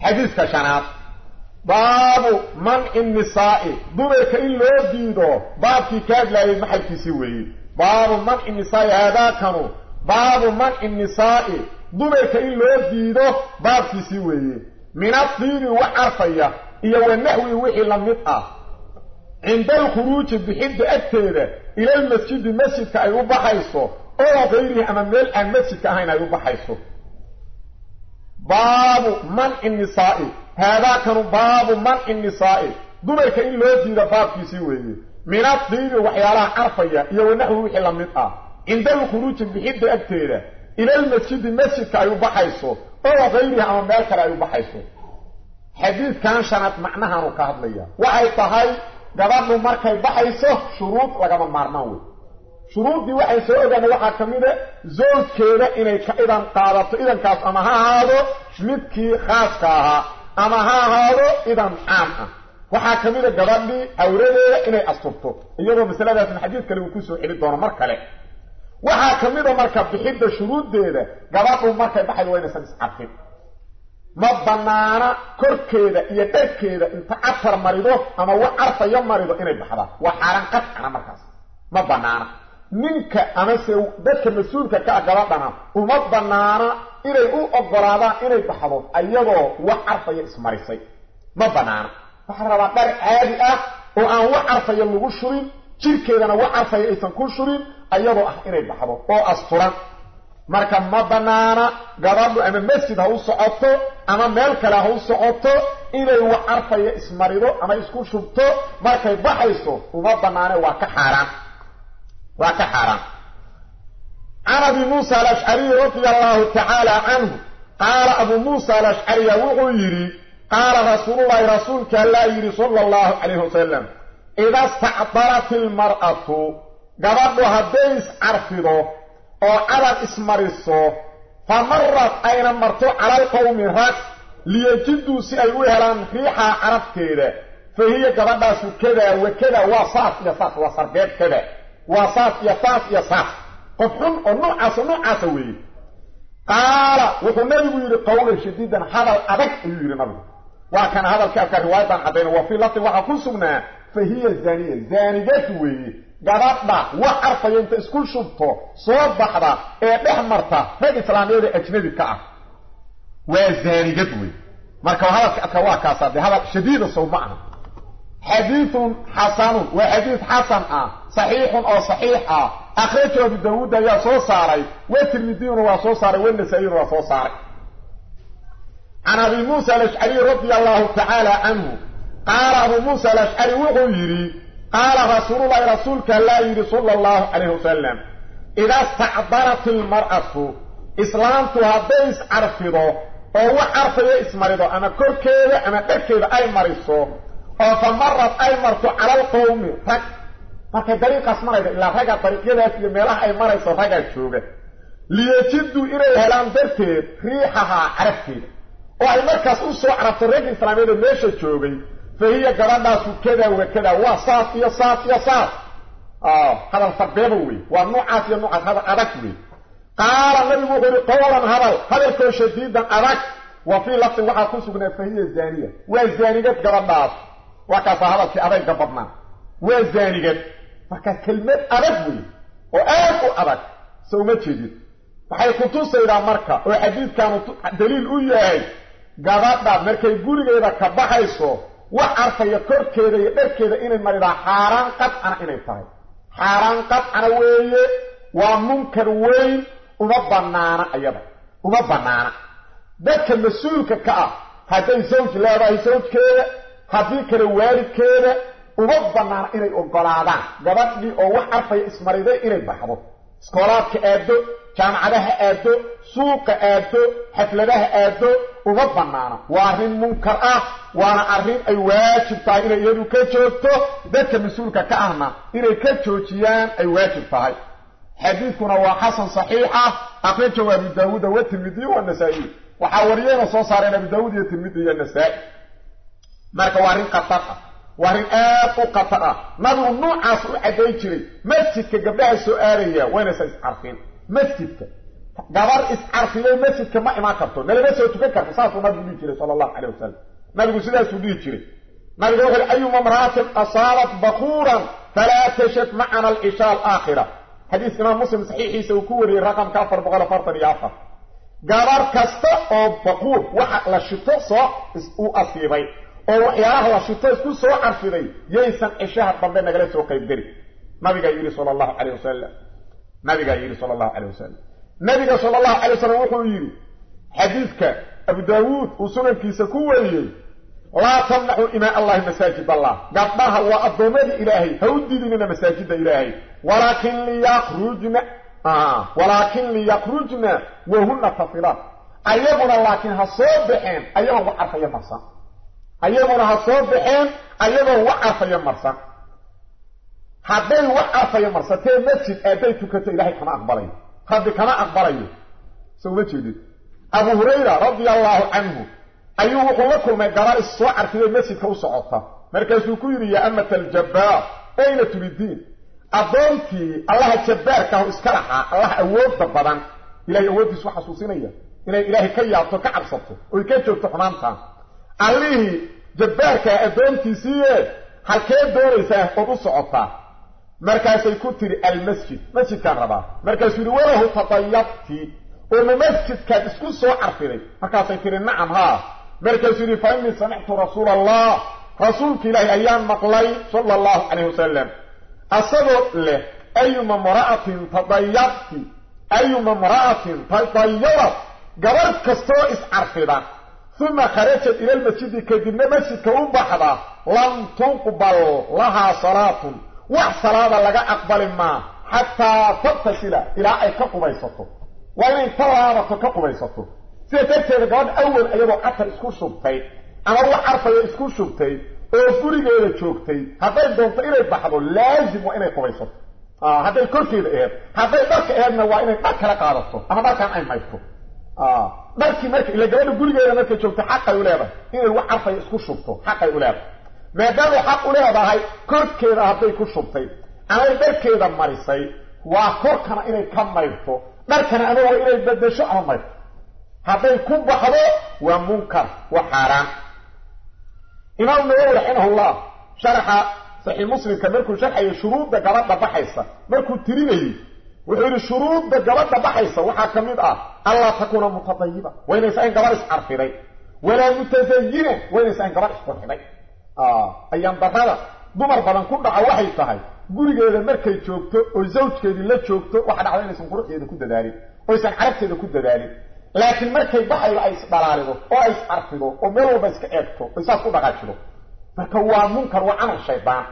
حديث كشنات باب من النساء. دمرك اللي يديده باب في كاد لا يزمحل في سوهي باب من النساء هذا كانوا. باب من النساء. دمرك اللي يديده باب في سوهي من الثير وعرفية إيو النحوي وحي لمدأة عند الخروج بحد أكتير إلى المسجد المسجد كأيوب بحيصه أو غيره أمام ميل المسجد كأيوب بحيصه باب منع النساء. هذا كان باب منع النساء. دوبك ان لو ديرا باب في سي وي ميرات دي وحيالا عرفيا يا ونحو وخي لميت آه عند الخروج بحد أكثر إلى المسجد المسجد كأيو بحيسو أو غيره أو ما كأيو بحيسو حديث كان شرط معناها ركاد ليا وهي طهي قبل ما مركه بحيسو شروط لغا مارناوي شروط دي واحد أنا ده نوحة كميرة زوج كيرا إني كإذن قاربت إذن كاس أما ها هادو شمدكي خاص كاها أما ها هادو إذن عام وحا كميرة قدام دي أوريدي إني أصبتو إيضا مثلا ده في الحديث كاليو كوسو إليد دون مركلة وحا كميرة مركب بحيد ده شروط دي ده قدامه مركب بحيد وين سنس عبتين ما بنانا كر كيرا يدك كيرا انت أثر مريضو أما وعرف يوم مريضو إني بحضا وحارن قد على مركز ما بنانا ah banaana inay u ogolaadaan inay baxdo iyadoo wax carfaya ismarisay ma banaana waxaa rabaa dhar caadi ah oo aan wax carfaya lagu shurin jirkeedana wax carfaya aysan ku shurin iyadoo ah inay baxdo oo asturan marka ma banaana gabadhu ama masjid ha u socoto ama meel kale ha u socoto inay wax carfaya ismarido ama isku shubto markay baxayso uma banaane waa ka xaaraan وكحرام أبي موسى الأشعري رضي الله تعالى عنه قال أبو موسى الأشعري وغيري قال رسول الله رسول الله يري صلى الله عليه وسلم إذا استعطرت المرأة قبضها بيس عرفضه أو على اسم رسو فمرت أين مرتو على القوم هكس ليجدوا سي لأن فيها عرف كده فهي قبضها سو كده وكدة وصاف يصاف وصاف كده وصاف يا صاف يا صاف قفهم انه اسمه أسوي قال وحنبي يقول قولا شديدا هذا الابك يقول وكان هذا الكاف كان روايه عن حبينا وفي لطي وحكون سمنا فهي الزانيه زانيه وي قرطبه وحرف انت اسكول شبطه صوب بحرا إيه بح مرته بين اسلاميه اجنبي كا وزانيه وي مركا هذا كاكاوا كاسا هذا شديد الصوب معنا حديث حسن وحديث حسن آه صحيح أو صحيحة. اخرته ابو داوود يا سو ساراي والترمذي هو سو ساراي والنسائي هو سو ساراي أنا أبي موسى الأشعري رضي الله تعالى عنه قال أبو موسى الأشعري وغيري قال رسول الله رسولك الله صلى الله عليه وسلم إذا استعبرت المرأة اسلام تهبس عرفه أو عرف اسمه أنا كركيده أنا دكيده أي مريصو أو فمرت أي مرت على القوم فك markay dariiqaas maraysa ilaa ragga dariiqyadaas iyo meelaha ay marayso raggaa jooga liyajiduu inay helaan darteed riixahaa carabteeda oo ay markaas u soo carabto ragga islaamiyada meesha joogay fa hiya gabadhaasu kadaa wa kadaa waa saas iyo saas iyo saas hadal sarbeeba wey waa noocaas iyo noocaas hadal adag wey qaala nabigu wuxuu yihi qowlan hadal hadalkoo shadiidan adag wa fii lafdin waxaa ku sugnaa fa hiya zaaniya waa zaanigad gabadhaas waa kaasaa hadalkii adayga badnaa waa zaanigad marka kelmad adag wey oo aad u adag se uma jeedid waxay kutusaydaa marka oo xadiidkaanu daliil u yahay gabadha markay gurigeeda ka baxayso wax carfaya korkeeda iyo dharkeeda inay maridaa xaaraan qadcana inay tahay. Xaaraan qadcana weeye waa munkar weyn uma banaana ayada uma banaana dadka mas'uulka ka ah hadday sawj leedahay sawjkeeda haddii kale waalidkeeda jaamacadaha aado suuqa aado xafladaha aado uma banaana waa arrin munkar ah waana arrin ay waajib tahay inay iyadu ka joogto dadka mas-uulka ka ahna inay ka joojiyaan ay waajib tahay xadiidkuna waa xasan saxiixa akhrajahu abu daawuuda wa tirmidiy wa nasaa-iy waxaa wariyeyna soo saareen abu daawuud iyo tirmidi iyo nasaa-i marka waa arrin khatar ah ورئاق آه قطرة ماذا النوع عصر أدي جري مسجدك قبل هي وين سيسعرفين مسجدك قبر إسعرفين مسجدك ما إما كبتو ماذا سيتفكر فصالة ماذا يقول جري صلى الله عليه وسلم. ماذا سيدي سيدي جري ماذا يقول أيما امرات أصالت بخورا فلا تشت معنا الإشاء الآخرة. حديث إمام مسلم صحيحي سيكوري رقم كافر بغلا فرطني آخر قبر كستة بخور. وحق لشتو صح. أصيبين. Oo waxyaalaha la shito isku soo carfiday yaysan cishaha dambe nagala soo qaybgeli nabigaa yidhi sala allahu caleyh wasalam nabigaa yidhi sala allahu caleyh wasalam nabiga sala allahu calay wasalam wuxuu yidhi xadiidka abu daawuud uu sunankiisa ku wariyey laa tamnaxu imaa allahi masaajid allah gabdhaha waa addoommadii ilaahay ha u diidinina masaajida ilaahay walaakin liyakrujna walaakin liyakrujna wahuna tafilaat ayaguna laakiin ha soo baxeen ayagoo wax carfaya marsan ايغونا هصوب بحين ايغو وقف يا مرسا حدين وقف يا مرسا تي مسجد ابيتك إلى حي كما اخبرني قد كما اخبرني سويت جديد أبو هريرة رضي الله عنه. ايو قولكم ما قال السعر في المسجد كو سقطت مركزو كيري يا أمة الجبار أين تريدين؟ اظنتي الله جبار كان اسكرها الله اوبت بدن إلى اوبت سو حسوسينيا ان إلهي كياتو كعبسطو ويكيتو تخمانتا عليه jabbaarkaa addoontiisiiye halkee doonaysaa ood u socotaa markaasay ku tidhi almasjid masjidkaan rabaa markaasuu yidhi walahu tadayabti oo ma masjidkaad isku soo carfiday markaasay tihi nacam haa markaasuu yidhi fa innii samictu rasuula allah rasuulka ilaahi ayaan maqlay sala allahu calayh wasalam asagoo leh ayuma mra'atin tadayabti ayuma imra'atin tadayabat gabadh kastoo iscarfida uma ثم خرجت إلى المسجد كدن مسجد أمبحضة لم تقبل لها صلاة. وصلاة لك أقبل ما. حتى تبتسل إلى أي كقبيسته وإن طلابت كقبيسته سيتكتب قد أول أيضا قطع إسكور شبتي. أنا أول عرفة إسكور شبتي. أفوري قيلة شبتي. حتى يدونت إلى البحض لازم وإن قبيسته آه، هذا الكل كيف إيهب حتى يدونت إيهبنا وإن قد كلا قادته أما ما كان أي ما يفكر dharkii marka ila gabadha gurigeeda markay joogto xaqay u leedahay inay wax carfaya isku shubto xaqay u leedahay maadaamay xaq u leedahay korkeeda hadday ku shubtay amay dharkeeda marisay waa korkana inay ka maydto dharkana ama waa inay bedesho ama maydto hadday ku baxdo waa munkar waa xaaraan imaam nawowi raximahullah sharaxa saxiix muslimka markuu sharxayo shuruudda gabadha baxaysa markuu tirinayey وحير الشروط بالجبادة بحيثة وحا كميد آه. الله تكون متطيبة. وين يسعين قبارش عرفيني ولا متزينة. وين يسعين قبارش قرحيني آه. أيام بردادة دمر بلان كنت عوحي التهي قولي إذا مركي تشوكتو وزوجك اذا لا تشوكتو وحد عوين يسعين قرح إذا كنت داري. ويسعين عرفت إذا كنت داري. لكن مركي بحي وعيس بلالغو. وعيس عرفيغو ومرو بسك ايبتو ويساس قد غاتشلو فكوا منكر وعن الشيطان.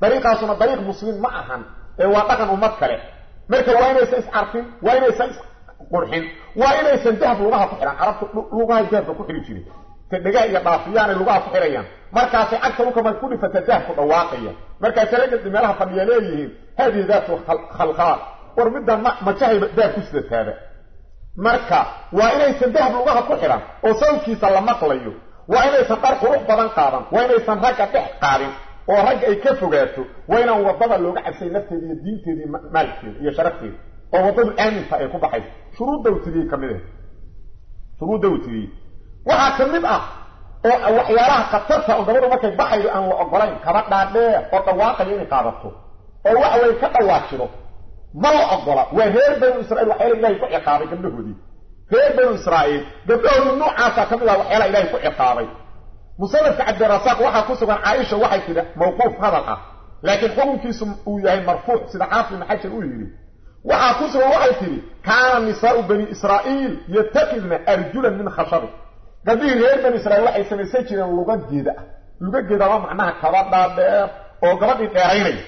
طريقة أصلا طريق مسلم معهم ايوا طقن ومكره marka waa inaysan iscarfin waa inaysan isqurxin waa inaysan dahab lugaha ku xihan carabtu lugahay dahabka ku xiri jirin ta dhegaha iyo dhaafiyaanay lugaha ku xidhayaan markaasay cagta dhulka marka ku dhifata dahabku dhawaaqaya markaasay ragga meelaha fadhiya leeyihiin haadihi daatu khalkhaal war middan ma majahayba dahab ku sidataaba marka waa inaysan dahab lugaha ku xidhan oo sawkiisa la maqlayo waa inaysan dhar qurux badan qaadan waa inaysan ragga dhex qaadin oo ragga ay ka fogaato waa inaan waddada looga cabsay nafteeda iyo diinteeda iyo maalkeeda iyo sharafteeda oo waddadu aaminta ay ku baxayso shuruudda uu tiriyey ka mid ah shuruudda uu tiriyey waxaa ka mid ah oo waxyaalaha khatarta oo gabadhu markay baxaydo aan la ogolayn kaba dhaadheer oo dhawaaqayo inay qaadato oo waxa weye ka dhawaajido ma la ogola waa reer banu israiil waxyaala ilahay ku ciqaabay gabdhahoodii reer banu israa'iil gabdhahoodii noocaasa ka mid ah waxyaala ilahay ku مصنف عبد الرزاق وحا كسبان عائشة وحا كده موقوف هذا لكن حكمه هو يعني مرفوع. سلاحف المحاشي الاولي وحا كسبان وحا كده كان نساء بني إسرائيل يتخذن ارجلا من خشب قبيل غير بني إسرائيل وحا سميسن جيرين لغة جيدة. لغة جيدة ما معناها كبا دادر أو غبا ديرينه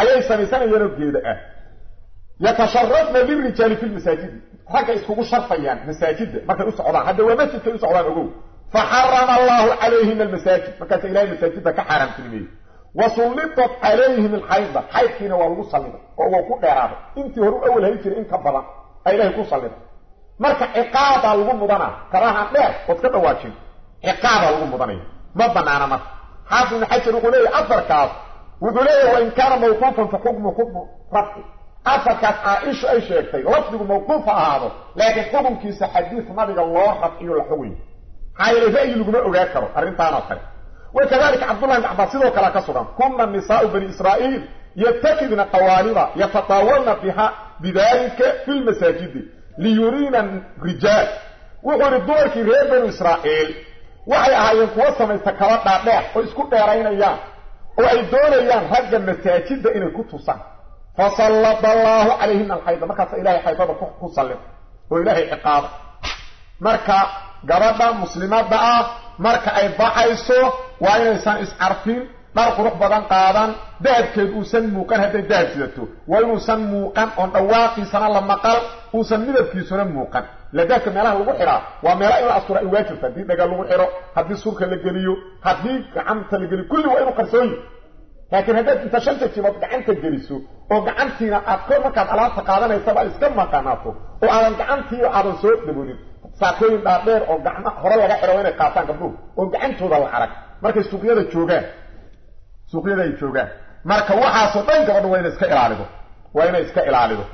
أي سميسن يلو جيدة. يتشرفن بالرجال في المساجد. حاجة اسمه شرفيان مساجد. ما كان اسعوا حد ومسجد كان اسعوا فحرم الله عليهم المساكن فكانت إلهي المساكن كحرم تنمي وسلطت عليهم الحيضة حيثين والله صلنا وهو قد يرابه انت هروا أول هيتين إن كبضا إلهي كون صلنا مالك إقابة المضانة كراها مير واتكبه واجين إقابة المضانة مضانة أنا مات حافظ من حيث يقول لي أفر كاس وقال لي وإن كان موقوفا فقوم وقوم ربك. أفر كاس عائش أي شيء لكن قوم كيس حديث مالك الله حقي الحوي. خير إيه؟ فائده لكم اغاكروا ارنتانا خير وكذلك عبد الله العباس سيدو كلا كسران. كنا النساء بني إسرائيل يتكدن قوانب يتطاولن فيها بذلك في المساجد ليرين الرجال. وقال الدول في غير بني إسرائيل. وحي أعين قوصة من التكوات بعدها ويسكوا دارين أيام. وعي الدول أيام هجا المساجد إن الكتب صح. فصلت الله عليهن الحيضة مكاس إلهي حيضة كو صلت وإلهي إقابة مركا ah ay baxayso waa inaysan iscarfin dhar qurux badan qaadan dahabkeed uusan muuqan hadday dahab sidato waa inuusan muuqan oon dhawaaqiisana la maqal uusan midabkiisuna muuqan ila dahabka meelaha lagu xiraa waa meelaha in la astura ay waajibta haddii dhaga lagu xiro haddii surka la geliyo haddii gacanta la geliyo kulli waa inuu qarsooyi laakiin haddaad inta shanta jibood gacanta geliso oo gacantiina aad kor markaad alaabta qaadanaysaba iska maqanaato oo aadan gacantiiba aadan soo daboolin saakooyin dhaadheer oo gacma hore laga xiro inay qaataan gabdhuhu oo gacantooda la arag. Markay suuqyada joogaan suuqyada ay joogaan marka waxaasoo dhan gabadha waa inay iska ilaalido waa inay iska ilaalido